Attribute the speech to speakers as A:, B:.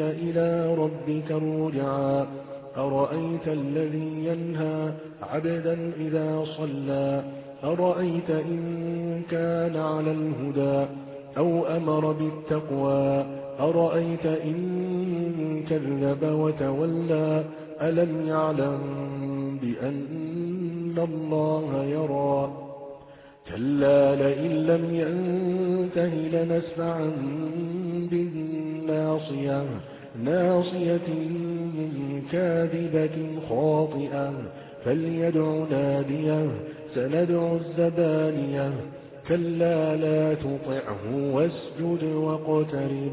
A: إلى ربك الرجعى أرأيت الذي ينهى عبدا إذا صلى؟ أرأيت إن كان على الهدى أو أمر بالتقوى؟ أرأيت إن كذب وتولى؟ ألم يعلم بأن الله يرى؟ كلا لئن لم ينته لنسفعا بالناصية ناصية كاذبة خاطئة. فليدع ناديه سندع الزبانية. كلا لا تطعه واسجد واقترب.